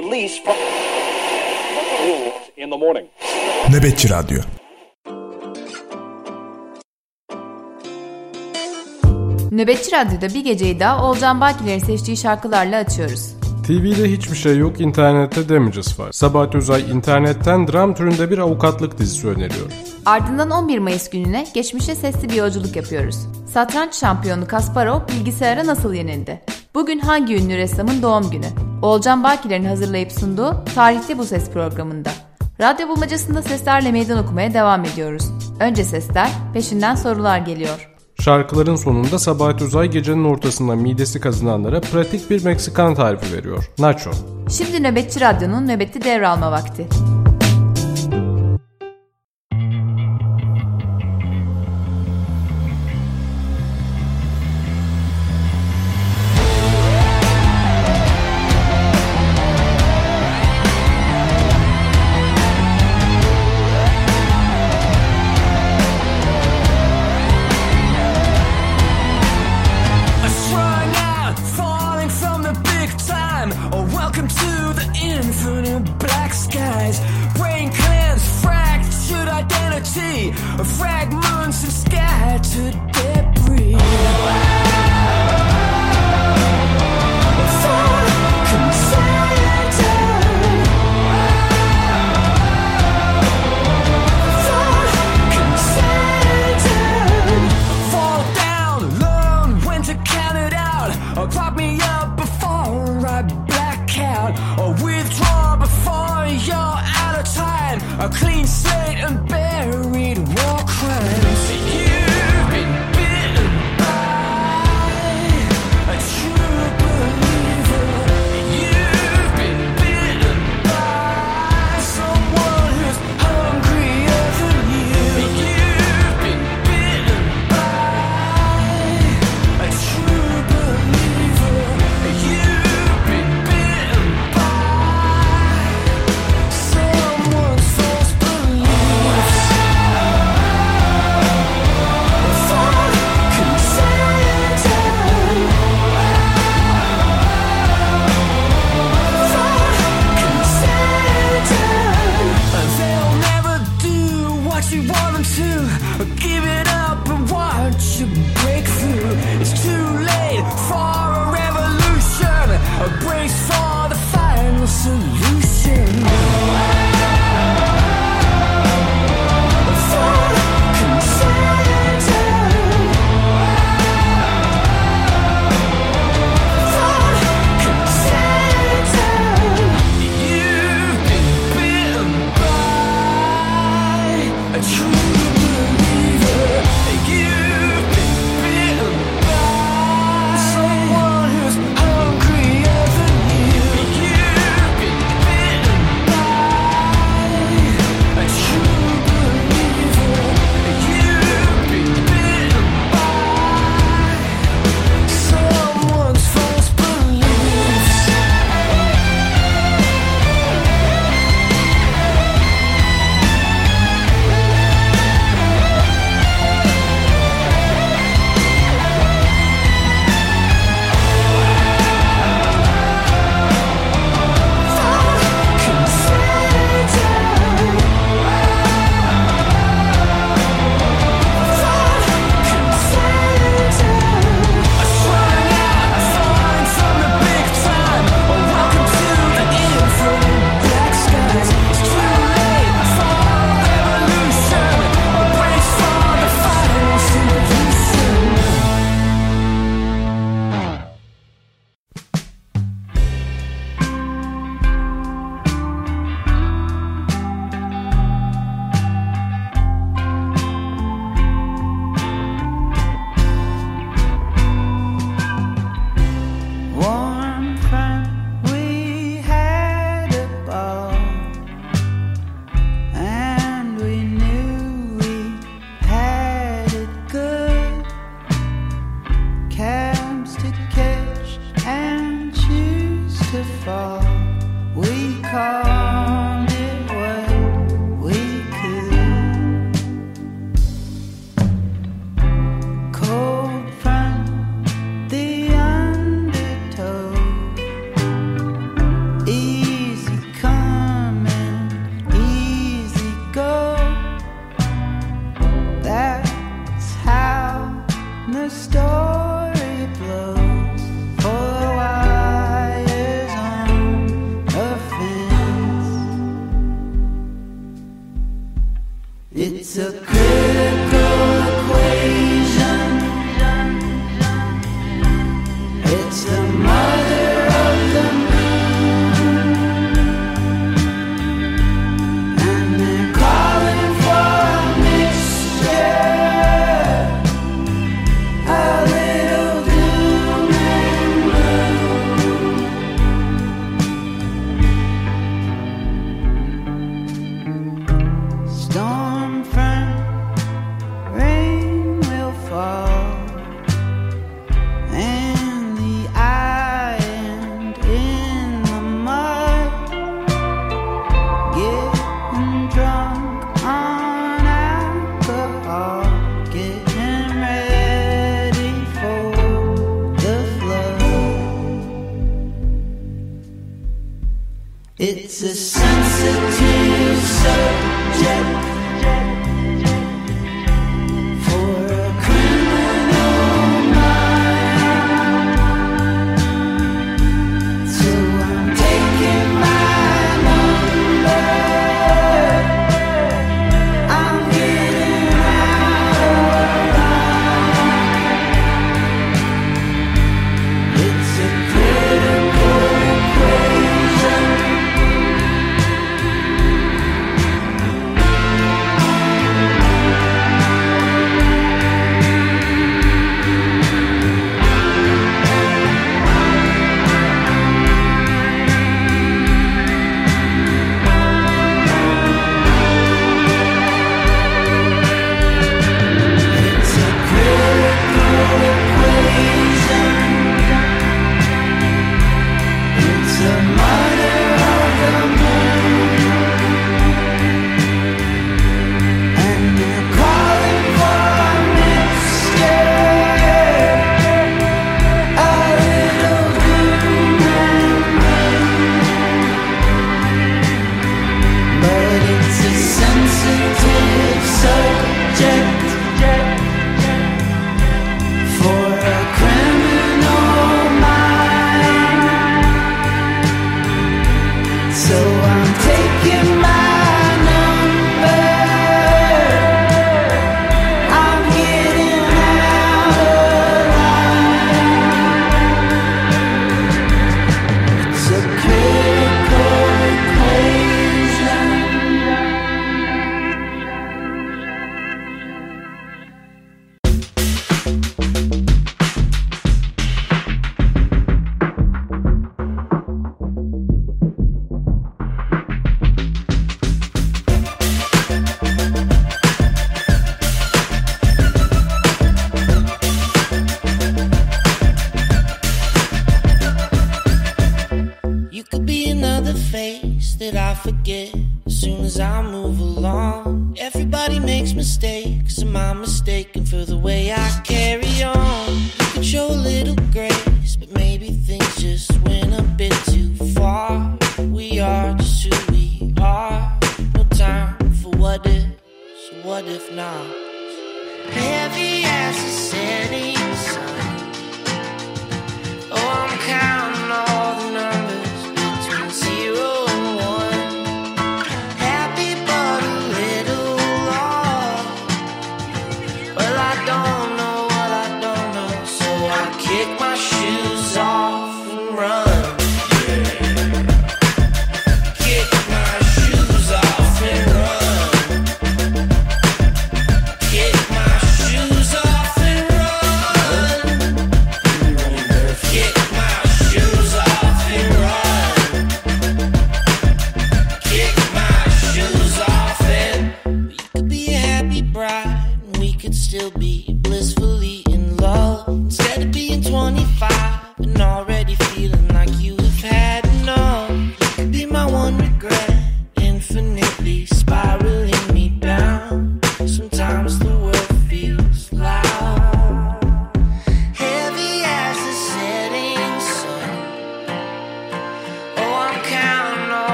release from in the morning. Nöbetçi Radyo Nöbetçi Radyo'da bir geceyi daha Olcan Bakiler'in seçtiği şarkılarla açıyoruz. TV'de hiçbir şey yok, internette Damages var. Sabahat Özay internetten dram türünde bir avukatlık dizisi öneriyor. Ardından 11 Mayıs gününe geçmişe sesli bir yolculuk yapıyoruz. Satranç şampiyonu Kasparov bilgisayara nasıl yenildi? Bugün hangi ünlü ressamın doğum günü? Olcan Bakiler'in hazırlayıp sunduğu Tarihte Bu Ses programında. Radyo bulmacasında seslerle meydan okumaya devam ediyoruz. Önce sesler, peşinden sorular geliyor. Şarkıların sonunda Sabahat Özay gecenin ortasında midesi kazınanlara pratik bir Meksikan tarifi veriyor. Nacho. Şimdi Nöbetçi Radyo'nun nöbeti devralma vakti.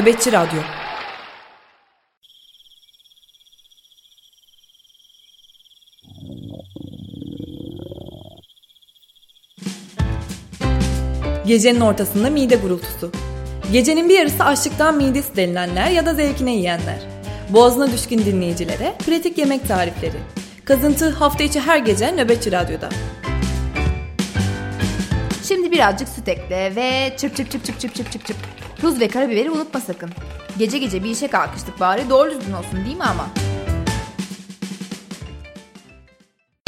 Nöbetçi Radyo Gecenin ortasında mide gurultusu. Gecenin bir yarısı açlıktan midesi delinenler ya da zevkine yiyenler. Boğazına düşkün dinleyicilere pratik yemek tarifleri. Kazıntı hafta içi her gece Nöbetçi Radyo'da. Şimdi birazcık süt ekle ve çırp çırp çırp çırp çırp çırp çırp. Tuz ve karabiberi unutma sakın. Gece gece bir işe kalkıştık bari doğru düzgün olsun değil mi ama?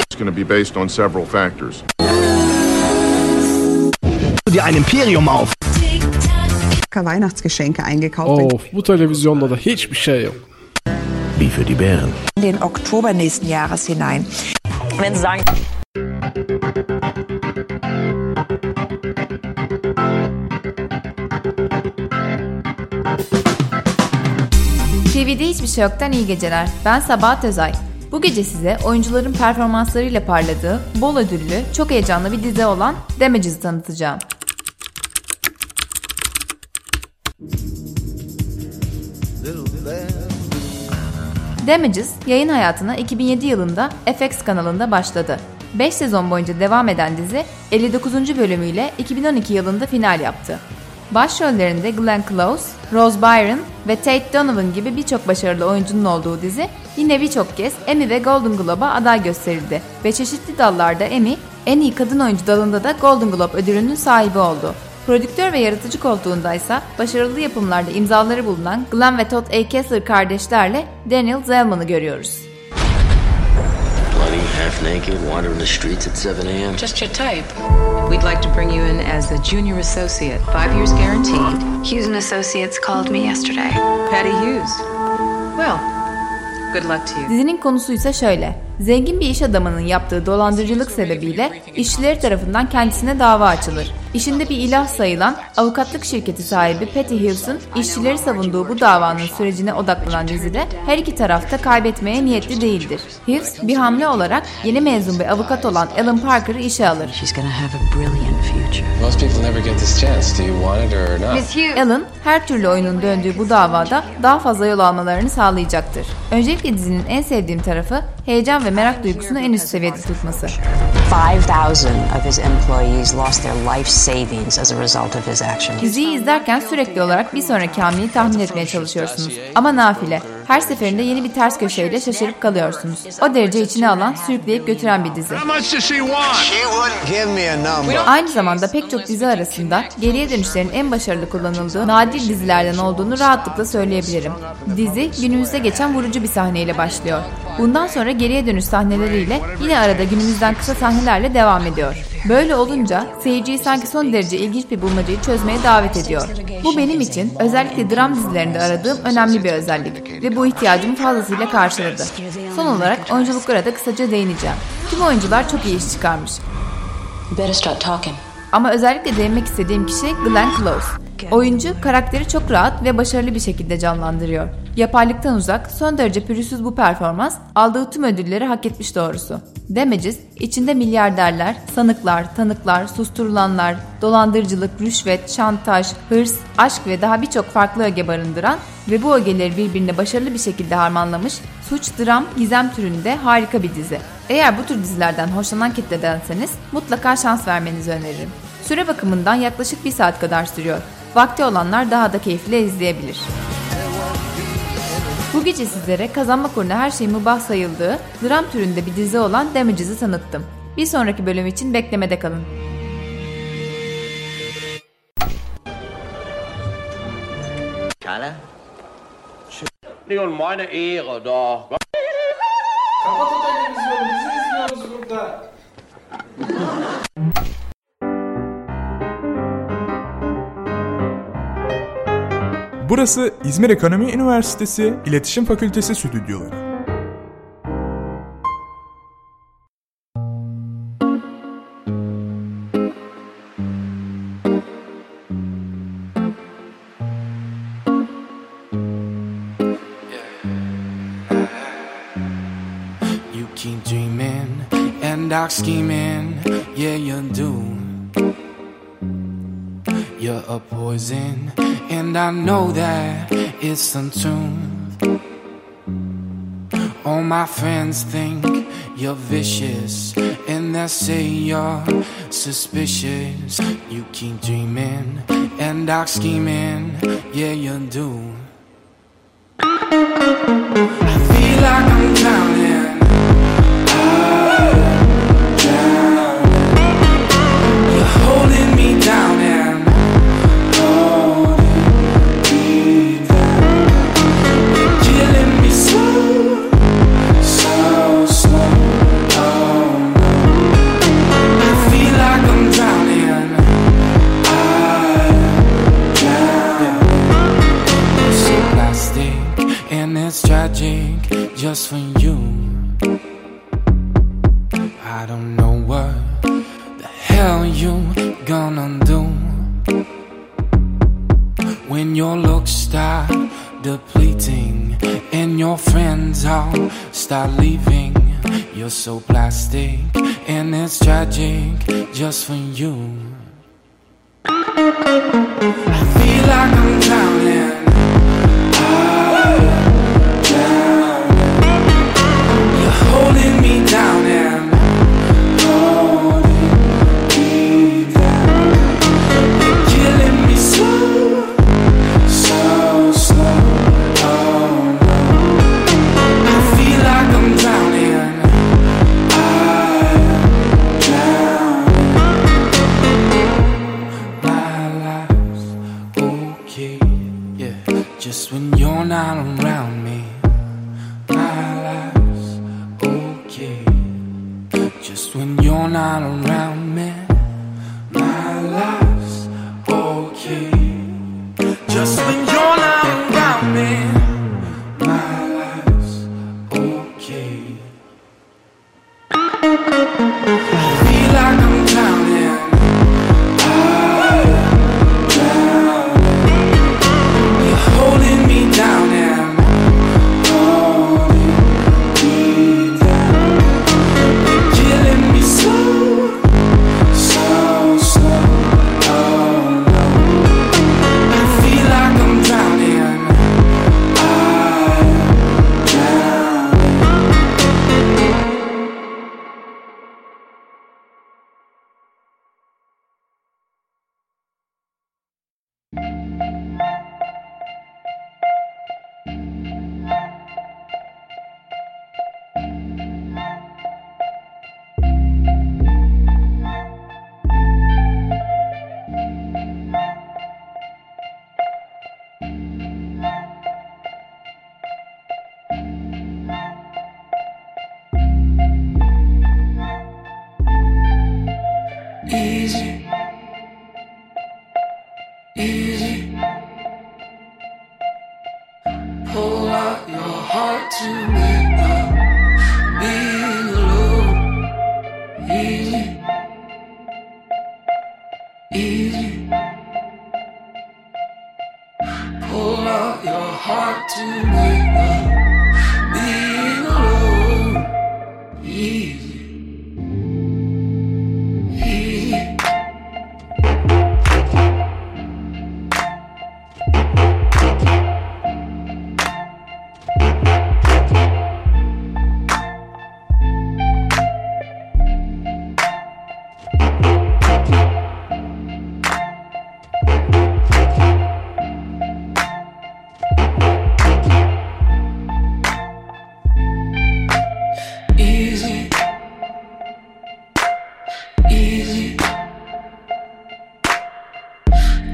It's going to be based on several factors. dir ein Imperium auf. Weihnachtsgeschenke eingekauft. Of bu televizyonda da hiçbir şey yok. Wie für die Bären. In den Oktober nächsten Jahres hinein. Wenn Sie sagen, TV'de hiçbir şey yoktan iyi geceler. Ben Sabahat Özay. Bu gece size oyuncuların performanslarıyla parladığı, bol ödüllü, çok heyecanlı bir dizi olan Damages'ı tanıtacağım. Damages yayın hayatına 2007 yılında FX kanalında başladı. 5 sezon boyunca devam eden dizi 59. bölümüyle 2012 yılında final yaptı. Başrollerinde Glenn Close, Rose Byron ve Tate Donovan gibi birçok başarılı oyuncunun olduğu dizi yine birçok kez Emmy ve Golden Globe'a aday gösterildi ve çeşitli dallarda Emmy, en iyi kadın oyuncu dalında da Golden Globe ödülünün sahibi oldu. Prodüktör ve yaratıcı koltuğundaysa başarılı yapımlarda imzaları bulunan Glenn ve Todd A. Kessler kardeşlerle Daniel Zellman'ı görüyoruz. Bloody, half naked, wandering the streets at 7 a.m. Just your type. We'd like to bring you in as a junior associate, five years guaranteed. Hughes and Associates called me yesterday. Patty Hughes. Well, good luck to you. Dizinin konusu ise şöyle. Zengin bir iş adamının yaptığı dolandırıcılık sebebiyle işçileri tarafından kendisine dava açılır. İşinde bir ilah sayılan avukatlık şirketi sahibi Patty Hughes'un işçileri savunduğu bu davanın sürecine odaklanan dizide her iki tarafta kaybetmeye niyetli değildir. Hughes bir hamle olarak yeni mezun bir avukat olan Alan Parker'ı işe alır. She's gonna have a brilliant future. Most people never get this chance. Do you want it or not? Miss Hughes. Alan her türlü oyunun döndüğü bu davada daha fazla yol almalarını sağlayacaktır. Öncelikle dizinin en sevdiğim tarafı heyecan ve merak duygusunu en üst seviyede tutması. 5,000 of his employees lost their life savings as a result of his actions. Diziyi izlerken sürekli olarak bir sonraki hamleyi tahmin etmeye çalışıyorsunuz. Ama nafile. Her seferinde yeni bir ters köşeyle şaşırıp kalıyorsunuz. O derece içine alan, sürükleyip götüren bir dizi. Aynı zamanda pek çok dizi arasında geriye dönüşlerin en başarılı kullanıldığı nadir dizilerden olduğunu rahatlıkla söyleyebilirim. Dizi günümüzde geçen vurucu bir sahneyle başlıyor. Bundan sonra geriye dönüş sahneleriyle yine arada günümüzden kısa sahnelerle devam ediyor. Böyle olunca seyirciyi sanki son derece ilginç bir bulmacayı çözmeye davet ediyor. Bu benim için özellikle dram dizilerinde aradığım önemli bir özellik ve bu ihtiyacımı fazlasıyla karşıladı. Son olarak oyunculuklara da kısaca değineceğim. Tüm oyuncular çok iyi iş çıkarmış. Ama özellikle değinmek istediğim kişi Glenn Close. Oyuncu karakteri çok rahat ve başarılı bir şekilde canlandırıyor. Yapaylıktan uzak, son derece pürüzsüz bu performans aldığı tüm ödülleri hak etmiş doğrusu. Damages, içinde milyarderler, sanıklar, tanıklar, susturulanlar, dolandırıcılık, rüşvet, şantaj, hırs, aşk ve daha birçok farklı öge barındıran ve bu ögeleri birbirine başarılı bir şekilde harmanlamış, suç, dram, gizem türünde harika bir dizi. Eğer bu tür dizilerden hoşlanan kitledenseniz mutlaka şans vermenizi öneririm. Süre bakımından yaklaşık bir saat kadar sürüyor. Vakti olanlar daha da keyifli izleyebilir. Bu gece sizlere kazanmak uğruna her şeyin mübah sayıldığı dram türünde bir dizi olan Damages'ı tanıttım. Bir sonraki bölüm için beklemede kalın. Carla? Det jo meine Ehre, da. Kapat o televizyonu bizi izliyoruz burada. Burası İzmir Ekonomi Üniversitesi İletişim Fakültesi stüdyoları. Dark scheming, yeah, you do. You're a poison, and I know that it's untuned. All my friends think you're vicious, and they say you're suspicious. You keep dreaming and dark scheming, yeah, you do.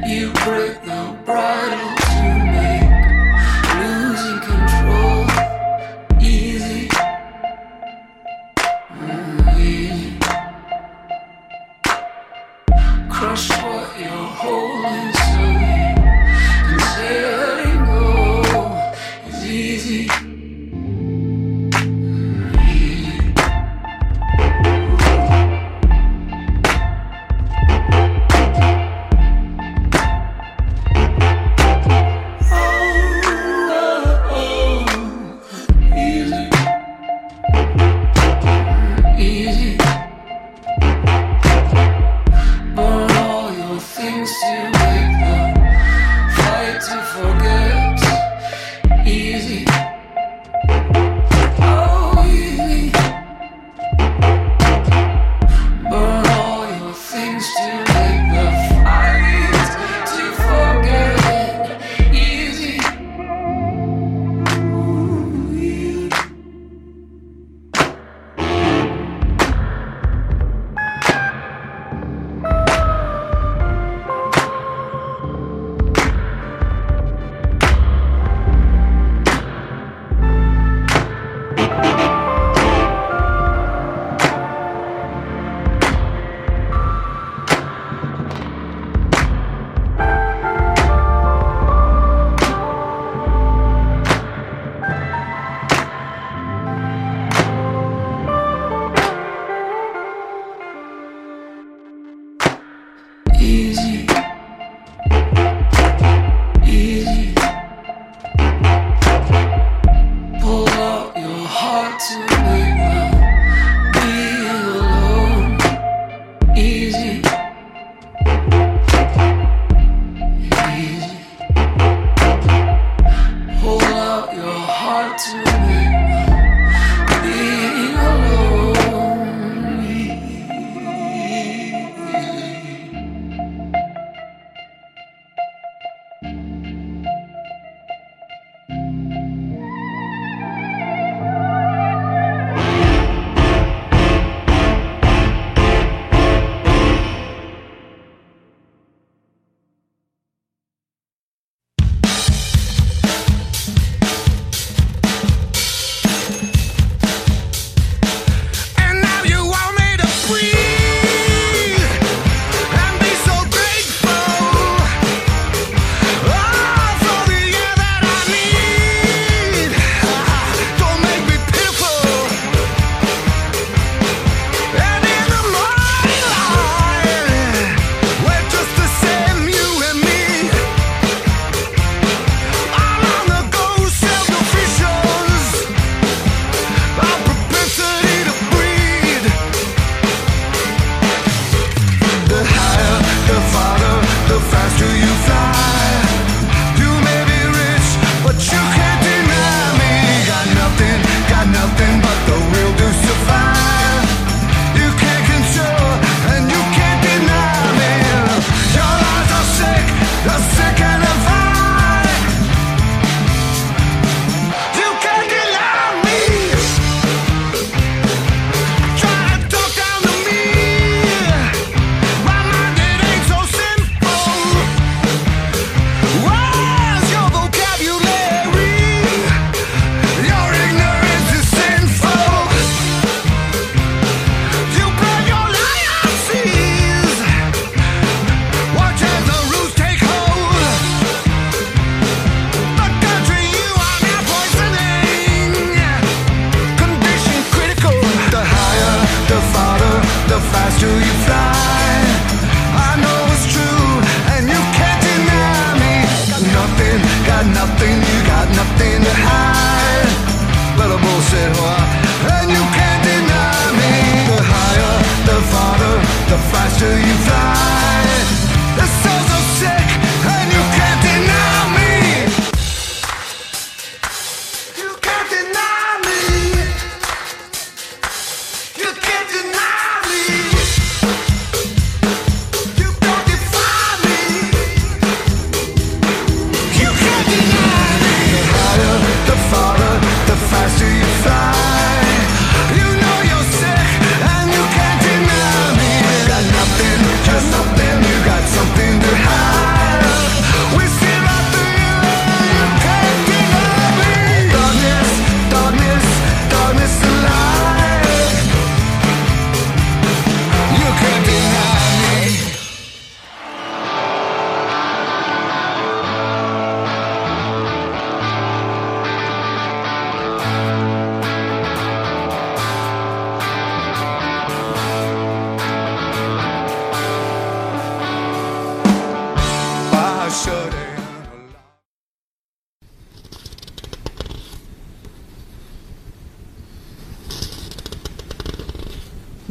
You break the bridle.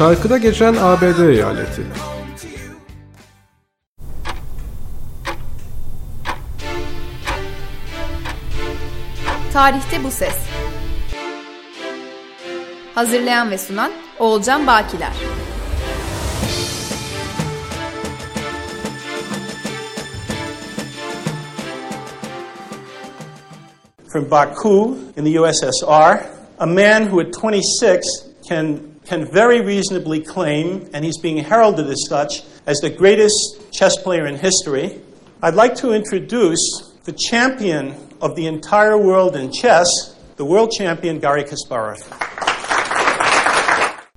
Şarkıda geçen ABD eyaleti. Tarihte bu ses. Hazırlayan ve sunan Oğulcan Bakiler. from Baku in the USSR, a man who at 26 can, can very reasonably claim, and he's being heralded as such, as the greatest chess player in history. I'd like to introduce the champion of the entire world in chess, the world champion Garry Kasparov.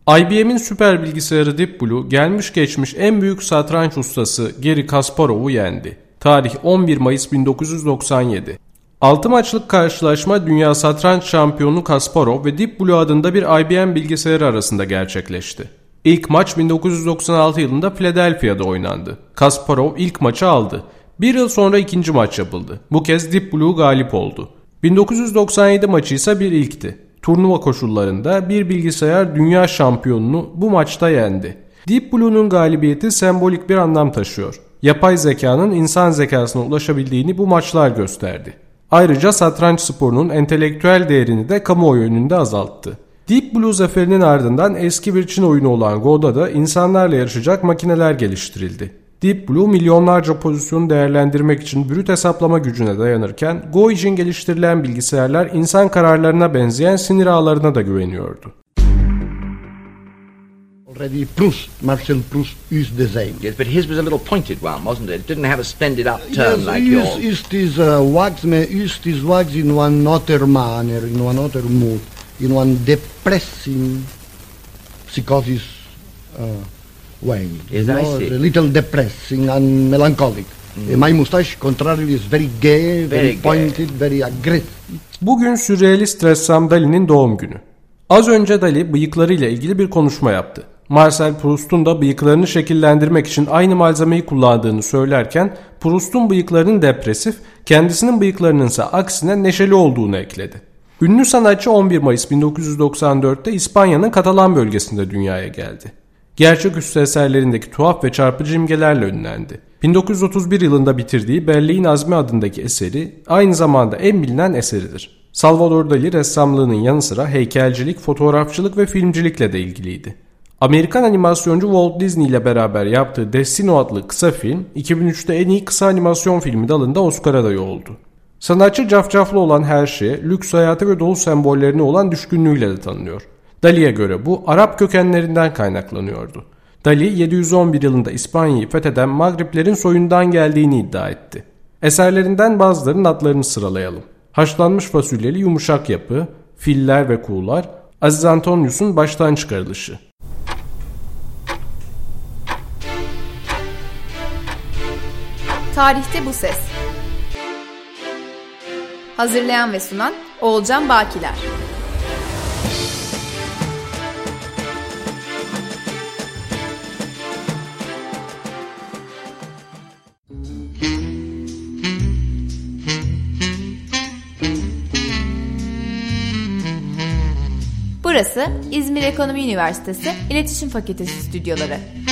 IBM'in süper bilgisayarı Deep Blue gelmiş geçmiş en büyük satranç ustası Gary Kasparov'u yendi. Tarih 11 Mayıs 1997. 6 maçlık karşılaşma Dünya Satranç Şampiyonu Kasparov ve Deep Blue adında bir IBM bilgisayarı arasında gerçekleşti. İlk maç 1996 yılında Philadelphia'da oynandı. Kasparov ilk maçı aldı. Bir yıl sonra ikinci maç yapıldı. Bu kez Deep Blue galip oldu. 1997 maçı ise bir ilkti. Turnuva koşullarında bir bilgisayar dünya şampiyonunu bu maçta yendi. Deep Blue'nun galibiyeti sembolik bir anlam taşıyor. Yapay zekanın insan zekasına ulaşabildiğini bu maçlar gösterdi. Ayrıca satranç sporunun entelektüel değerini de kamuoyu önünde azalttı. Deep Blue zaferinin ardından eski bir Çin oyunu olan Go'da da insanlarla yarışacak makineler geliştirildi. Deep Blue milyonlarca pozisyonu değerlendirmek için brüt hesaplama gücüne dayanırken Go için geliştirilen bilgisayarlar insan kararlarına benzeyen sinir ağlarına da güveniyordu. Already Proust, Marcel Proust used the same. Yes, but his was a little pointed one, wasn't it? It didn't have a splendid upturn Yes, like yours. use this uh, wax, me- use this wax in one other manner, in one other mood, in one depressing psychosis uh, way. Yes, you I see. A little depressing and melancholic. Uh, my mustache, contrarily, is very gay, very, Very gay. pointed, very aggressive. Bugün sürrealist ressam Dali'nin doğum günü. Az önce Dali bıyıklarıyla ilgili bir konuşma yaptı. Marcel Proust'un da bıyıklarını şekillendirmek için aynı malzemeyi kullandığını söylerken Proust'un bıyıklarının depresif, kendisinin bıyıklarının ise aksine neşeli olduğunu ekledi. Ünlü sanatçı 11 Mayıs 1994'te İspanya'nın Katalan bölgesinde dünyaya geldi. Gerçeküstü eserlerindeki tuhaf ve çarpıcı imgelerle ünlendi. 1931 yılında bitirdiği Berlin Azmi adındaki eseri aynı zamanda en bilinen eseridir. Salvador Dali ressamlığının yanı sıra heykelcilik, fotoğrafçılık ve filmcilikle de ilgiliydi. Amerikan animasyoncu Walt Disney ile beraber yaptığı Destino adlı kısa film 2003'te en iyi kısa animasyon filmi dalında Oscar adayı oldu. Sanatçı cafcaflı olan her şeye, lüks hayatı ve dolu sembollerine olan düşkünlüğüyle de tanınıyor. Dali'ye göre bu Arap kökenlerinden kaynaklanıyordu. Dali 711 yılında İspanya'yı fetheden Magriplerin soyundan geldiğini iddia etti. Eserlerinden bazılarının adlarını sıralayalım. Haşlanmış fasulyeli yumuşak yapı, filler ve kuğular, Aziz Antonius'un baştan çıkarılışı. Tarihte bu ses. Hazırlayan ve sunan Oğulcan Bakiler. Burası İzmir Ekonomi Üniversitesi İletişim Fakültesi stüdyoları.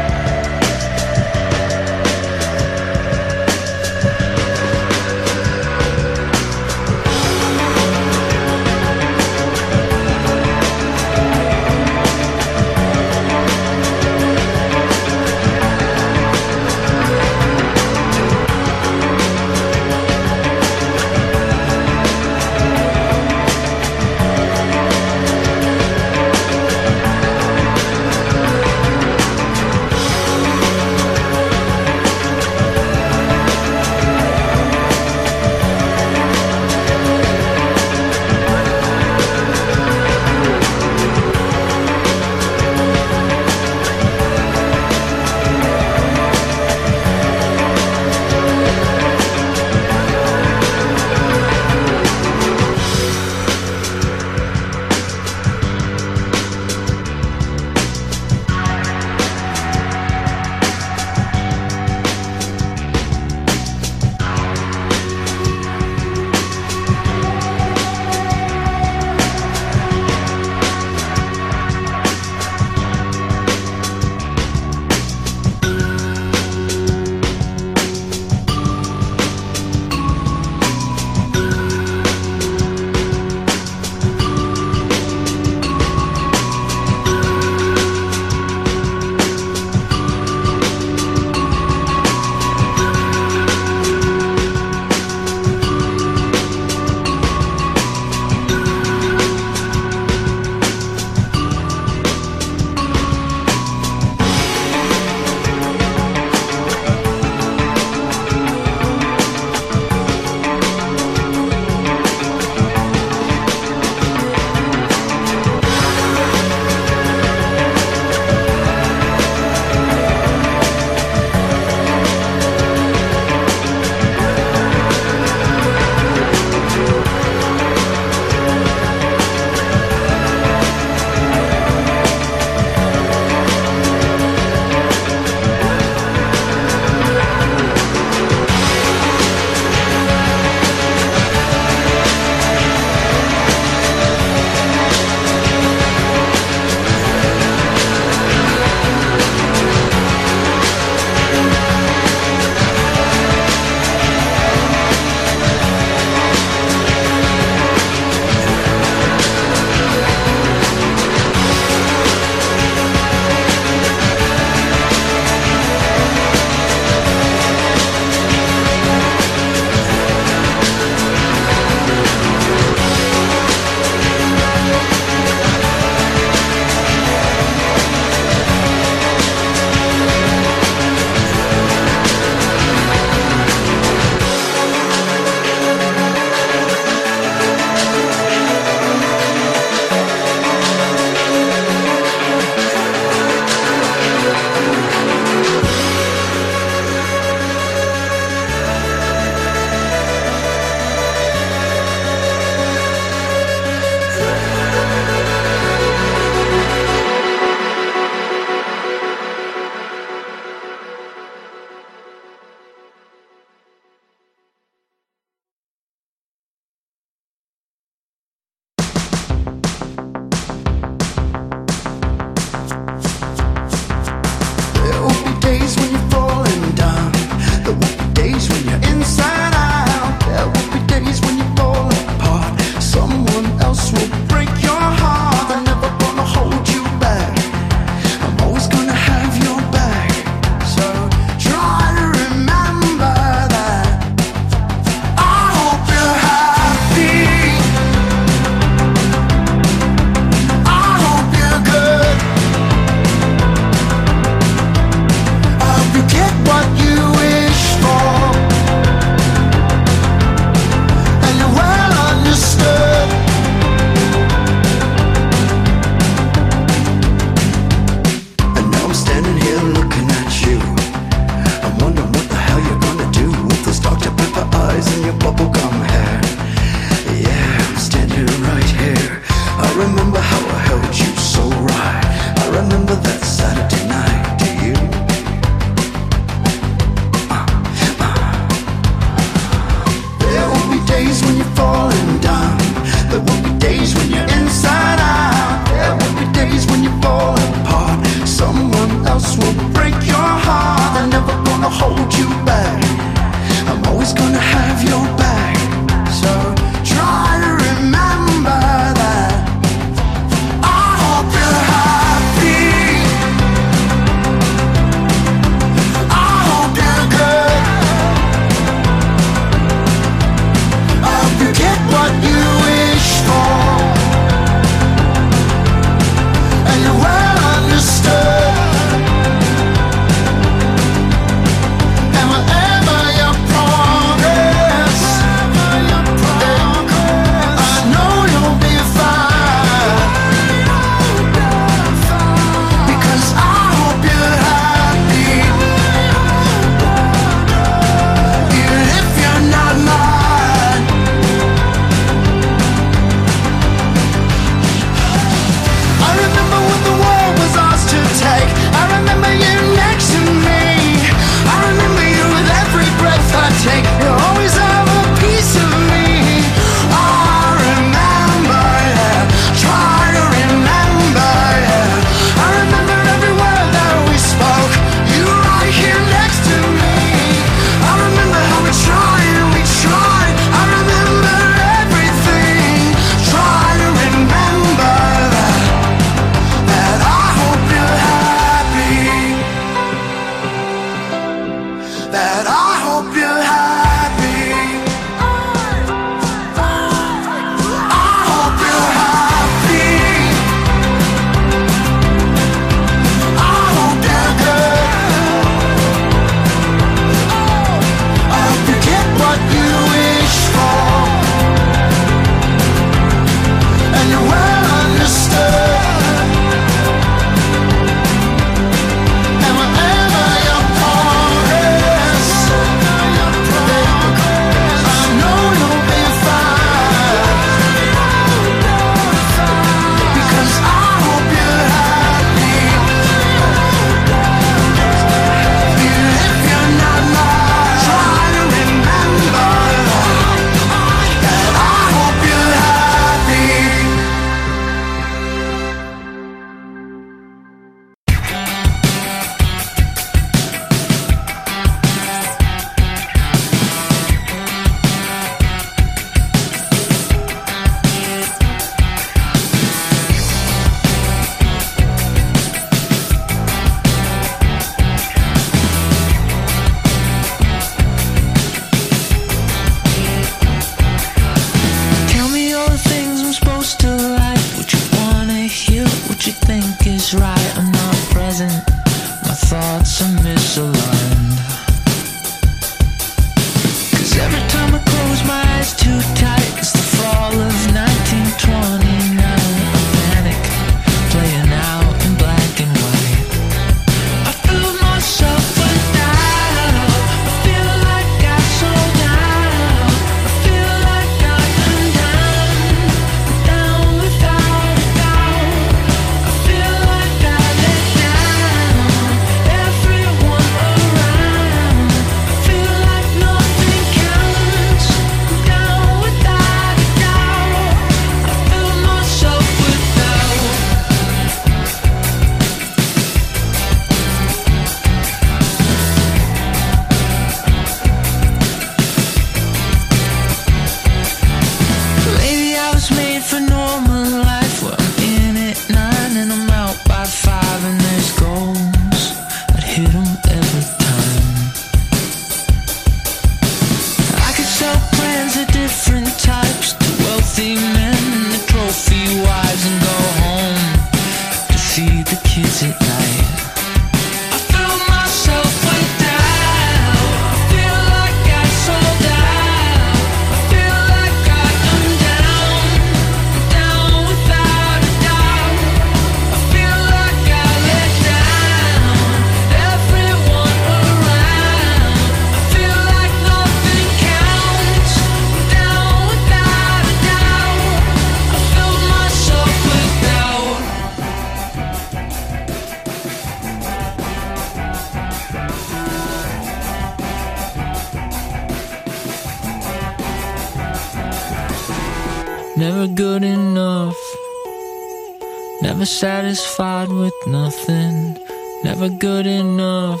Nothing. Never good enough.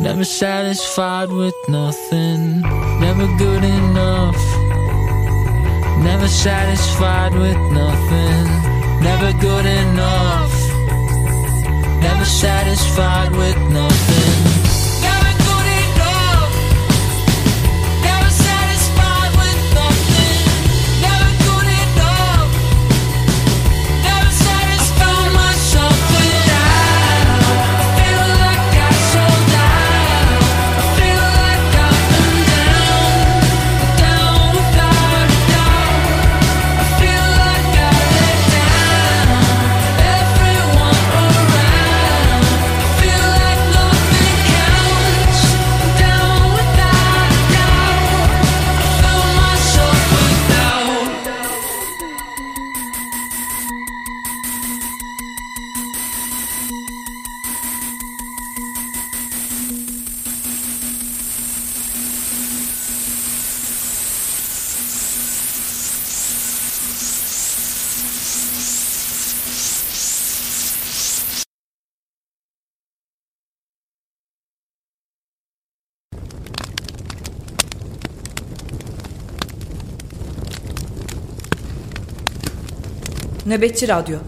Never satisfied with nothing, never good enough. Never satisfied with nothing, never good enough. Never satisfied with nothing. Nöbetçi Radyo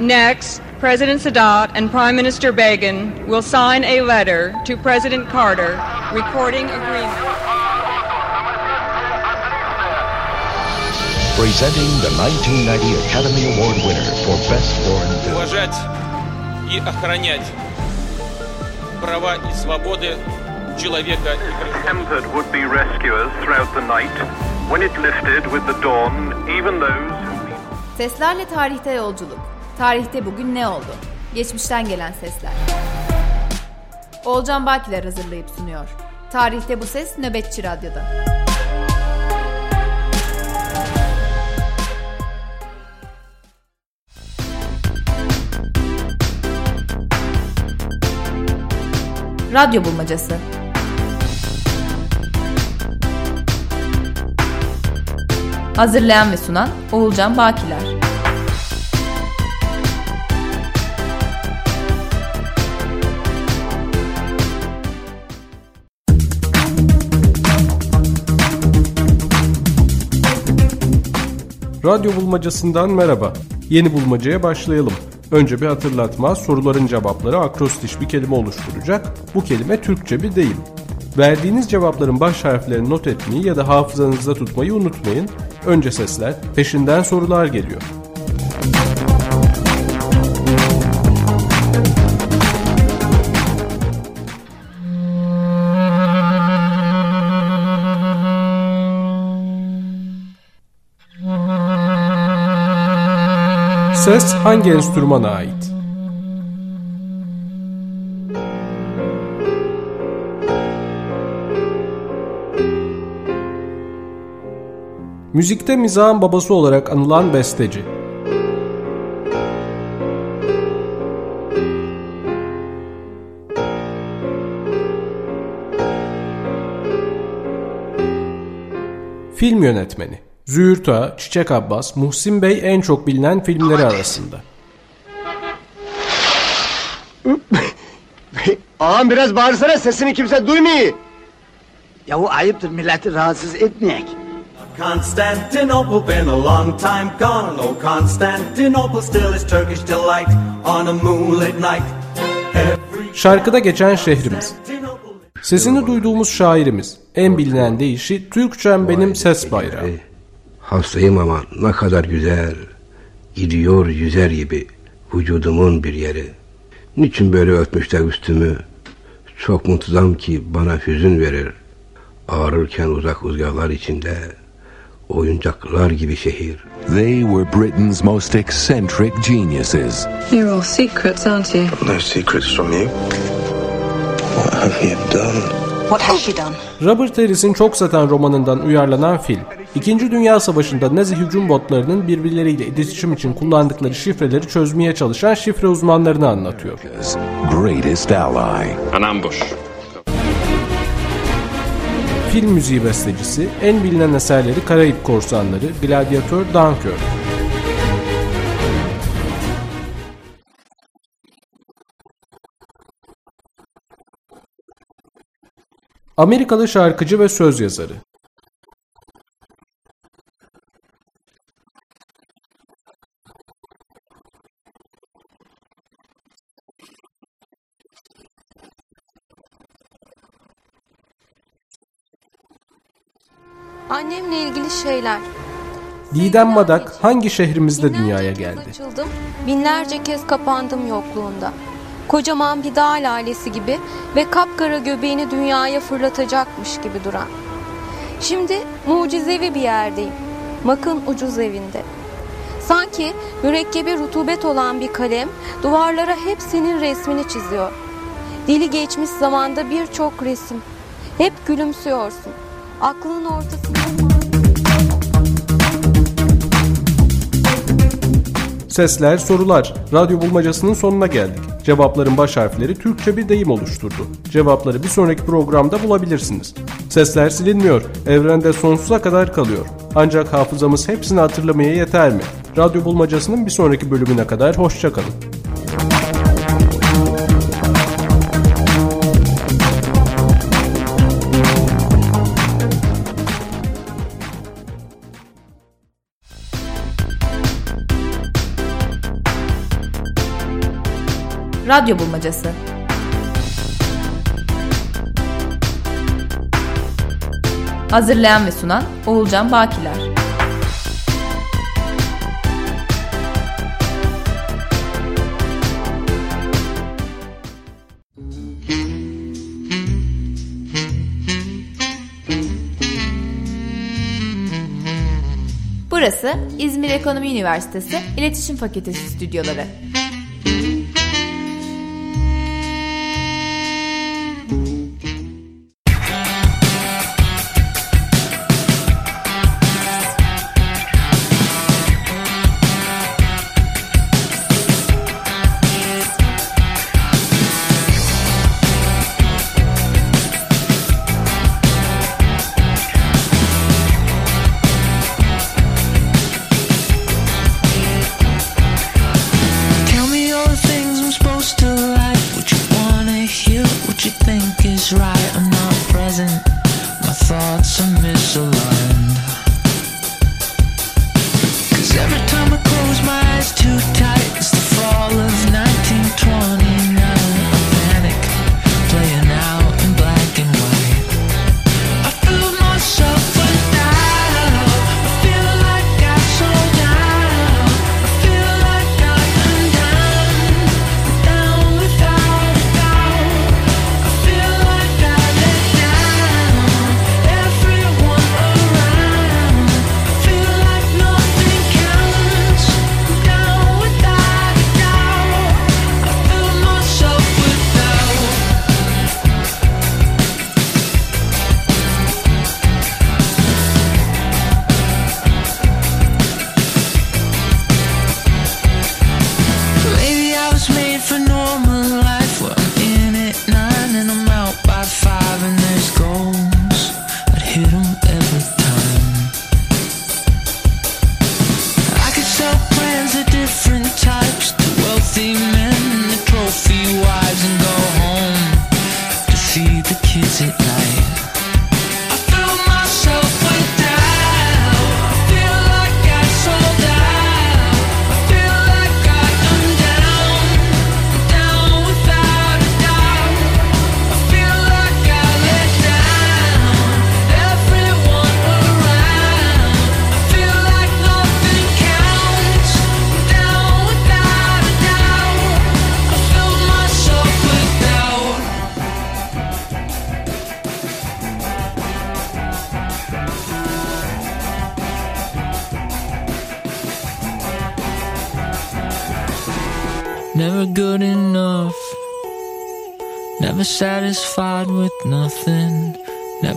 Next, President Sadat and Prime Minister Begin will sign a letter to President Carter recording agreement. Presenting the 1990 Academy Award winner for Best Foreign Film. уважать и охранять права и свободы yıla vieja. Would be rescuers throughout the night. When it lifted with the dawn, even those Seslerle tarihte yolculuk. Tarihte bugün ne oldu? Geçmişten gelen sesler. Olcan Bakiler hazırlayıp sunuyor. Tarihte bu ses Nöbetçi Radyo'da. Radyo Bulmacası Hazırlayan ve sunan Oğulcan Bakiler Radyo bulmacasından merhaba. Yeni bulmacaya başlayalım. Önce bir hatırlatma, soruların cevapları akrostiş bir kelime oluşturacak. Bu kelime Türkçe bir deyim. Verdiğiniz cevapların baş harflerini not etmeyi ya da hafızanızda tutmayı unutmayın. Önce sesler, peşinden sorular geliyor. Ses hangi enstrümana ait? Müzikte mizahın babası olarak anılan besteci. Film yönetmeni. Züğürt Ağa, Çiçek Abbas, Muhsin Bey en çok bilinen filmleri arasında. Ağam biraz bağırsana sesini kimse duymuyor. Yahu ayıptır milleti rahatsız etmeyek. Constantinople been a long time gone. Oh, Constantinople still is Turkish delight on a moonlit night. Şarkıda geçen şehrimiz. Sesini duyduğumuz şairimiz. En bilinen deyişi Türkçem benim ses bayrağı. Hastayım ama ne kadar güzel. Gidiyor yüzer gibi vücudumun bir yeri. Niçin böyle örtmüşler üstümü? Çok muntazam ki bana hüzün verir. Ağrırken uzak uzaklar içinde oyuncaklar gibi şehir. They were Britain's most eccentric geniuses. You're all secrets, aren't you? No secrets from you. What have you done? What has she done? Robert Harris'in çok satan romanından uyarlanan film, İkinci Dünya Savaşı'nda Nazi hücum botlarının birbirleriyle iletişim için kullandıkları şifreleri çözmeye çalışan şifre uzmanlarını anlatıyor. Greatest ally. An ambush film müziği bestecisi, en bilinen eserleri Karayip Korsanları, Gladyatör, Dunkirk. Amerikalı şarkıcı ve söz yazarı. Annemle ilgili şeyler. Didem Madak hangi şehrimizde dünyaya geldi? Açıldım, binlerce kez kapandım yokluğunda. Kocaman bir dağ lalesi gibi ve kapkara göbeğini dünyaya fırlatacakmış gibi duran. Şimdi mucizevi bir yerdeyim. Makın ucuz evinde. Sanki mürekkebi rutubet olan bir kalem duvarlara hep senin resmini çiziyor. Dili geçmiş zamanda birçok resim. Hep gülümsüyorsun. Aklının ortasında Sesler, sorular. Radyo bulmacasının sonuna geldik. Cevapların baş harfleri Türkçe bir deyim oluşturdu. Cevapları bir sonraki programda bulabilirsiniz. Sesler silinmiyor. Evrende sonsuza kadar kalıyor. Ancak hafızamız hepsini hatırlamaya yeter mi? Radyo bulmacasının bir sonraki bölümüne kadar hoşçakalın. Radyo Bulmacası Hazırlayan ve sunan Oğulcan Bakiler Burası İzmir Ekonomi Üniversitesi İletişim Fakültesi stüdyoları.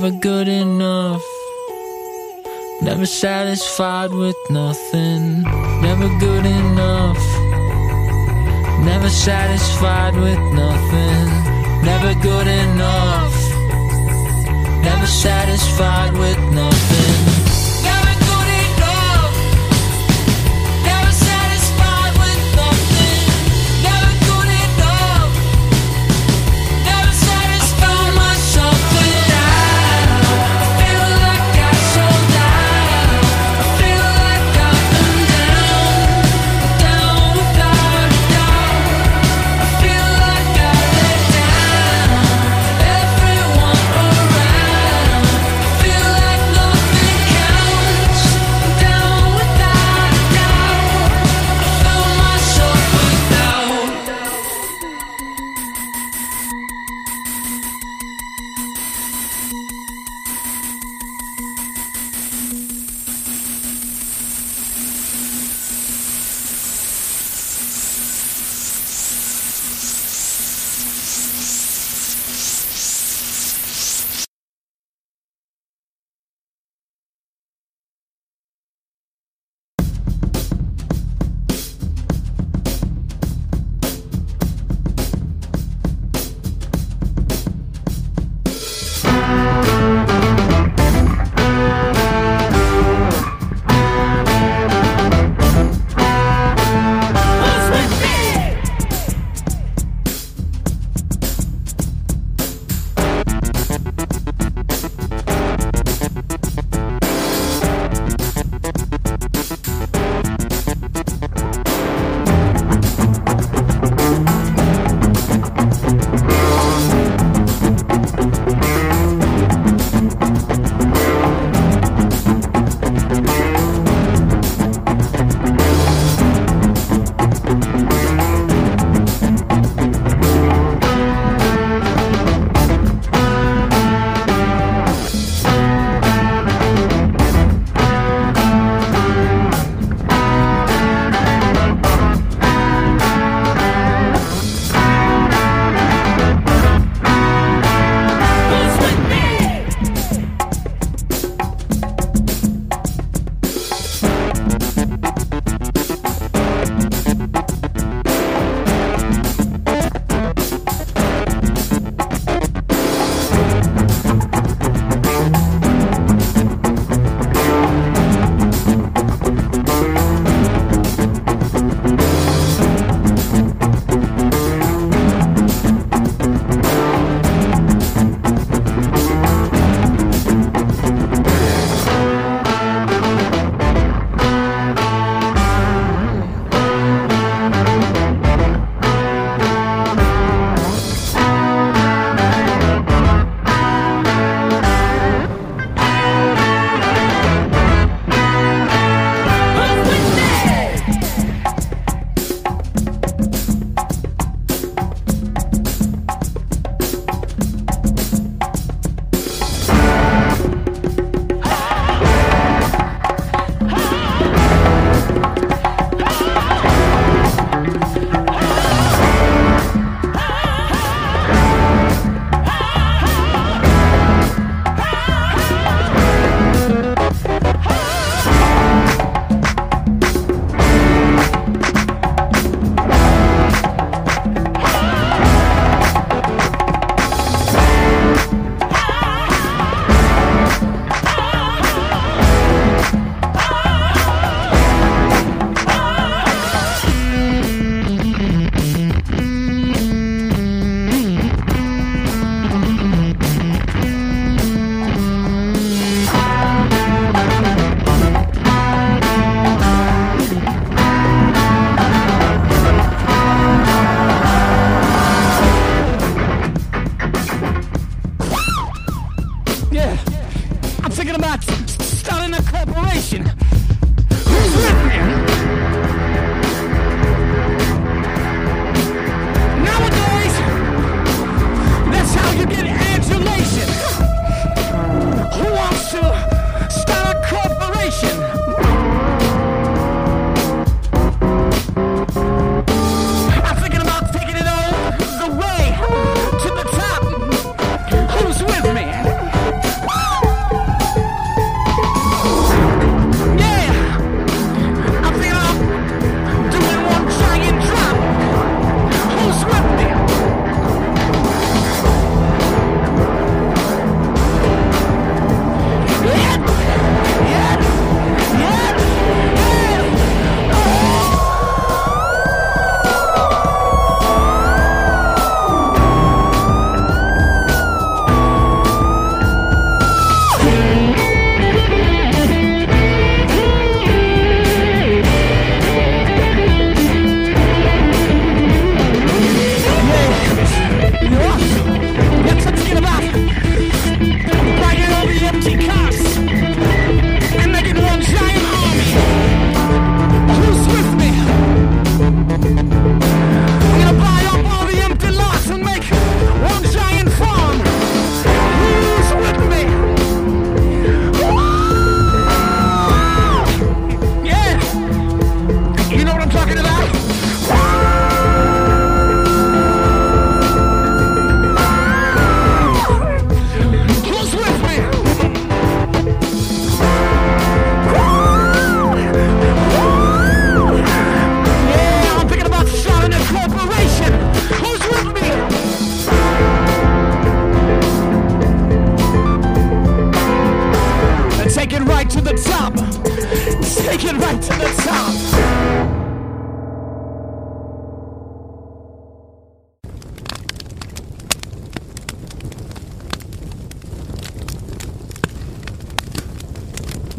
Never good enough. Never satisfied with nothing. Never good enough. Never satisfied with nothing. Never good enough. Never satisfied with nothing.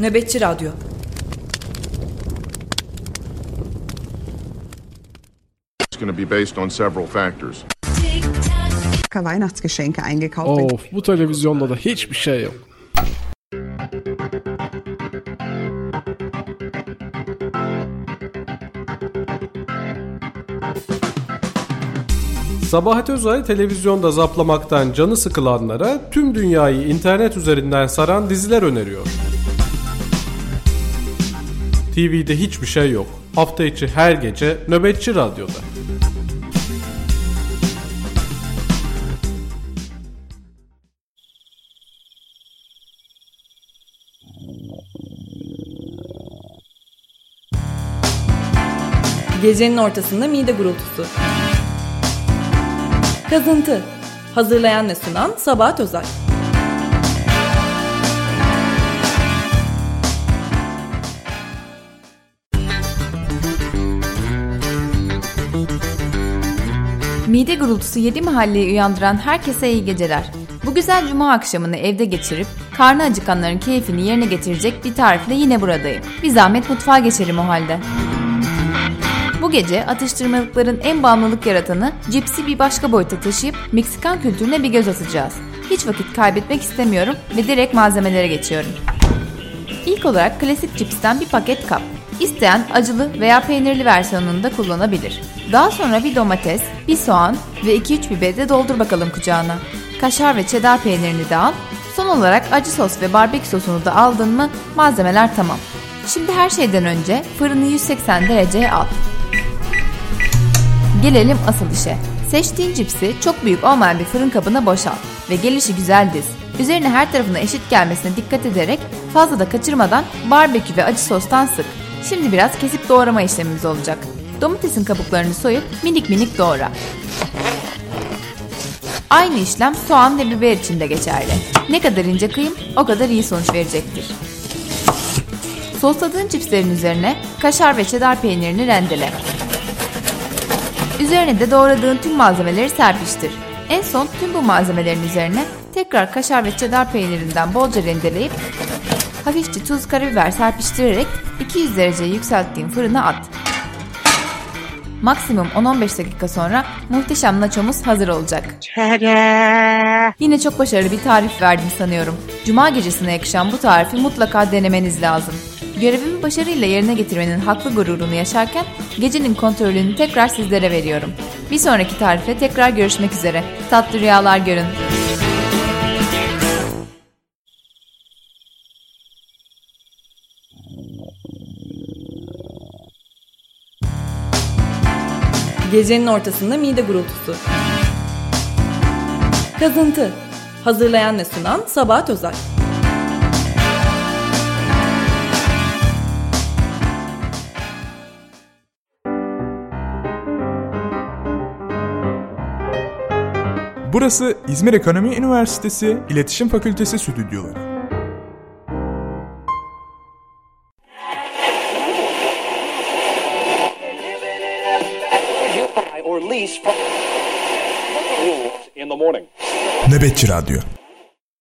Nöbetçi Radyo It's going to be based on several factors. Weihnachtsgeschenke eingekauft. Of bu televizyonda da hiçbir şey yok. Sabahat Özay televizyonda zaplamaktan canı sıkılanlara tüm dünyayı internet üzerinden saran diziler öneriyor. TV'de hiçbir şey yok. Hafta içi her gece Nöbetçi Radyo'da. Gecenin ortasında mide gurultusu. Kazıntı. Hazırlayan ve sunan Sabahat Özay. Mide gurultusu yedi mahalleyi uyandıran herkese iyi geceler. Bu güzel cuma akşamını evde geçirip karnı acıkanların keyfini yerine getirecek bir tarifle yine buradayım. Bir zahmet mutfağa geçelim o halde. Bu gece atıştırmalıkların en bağımlılık yaratanı cipsi bir başka boyuta taşıyıp Meksikan kültürüne bir göz atacağız. Hiç vakit kaybetmek istemiyorum ve direkt malzemelere geçiyorum. İlk olarak klasik cipsten bir paket kap. İsteyen acılı veya peynirli versiyonunu da kullanabilir. Daha sonra bir domates, bir soğan ve 2-3 biberi de doldur bakalım kucağına. Kaşar ve çedar peynirini de al. Son olarak acı sos ve barbekü sosunu da aldın mı malzemeler tamam. Şimdi her şeyden önce fırını 180 dereceye al. Gelelim asıl işe. Seçtiğin cipsi çok büyük olmayan bir fırın kabına boşalt ve gelişi güzel diz. Üzerine her tarafına eşit gelmesine dikkat ederek fazla da kaçırmadan barbekü ve acı sostan sık. Şimdi biraz kesip doğrama işlemimiz olacak. Domatesin kabuklarını soyup minik minik doğra. Aynı işlem soğan ve biber için de geçerli. Ne kadar ince kıyım o kadar iyi sonuç verecektir. Sosladığın cipslerin üzerine kaşar ve çedar peynirini rendele. Üzerine de doğradığın tüm malzemeleri serpiştir. En son tüm bu malzemelerin üzerine tekrar kaşar ve çedar peynirinden bolca rendeleyip hafifçe tuz karabiber serpiştirerek 200 dereceye yükselttiğin fırına at. Maksimum 10-15 dakika sonra muhteşem nachomuz hazır olacak. Yine çok başarılı bir tarif verdim sanıyorum. Cuma gecesine yakışan bu tarifi mutlaka denemeniz lazım. Görevimi başarıyla yerine getirmenin haklı gururunu yaşarken gecenin kontrolünü tekrar sizlere veriyorum. Bir sonraki tarifle tekrar görüşmek üzere. Tatlı rüyalar görün. Gecenin ortasında mide gurultusu. Kazıntı. Hazırlayan ve sunan Sabahat Özay. Burası İzmir Ekonomi Üniversitesi İletişim Fakültesi Stüdyoları. Nöbetçi Radyo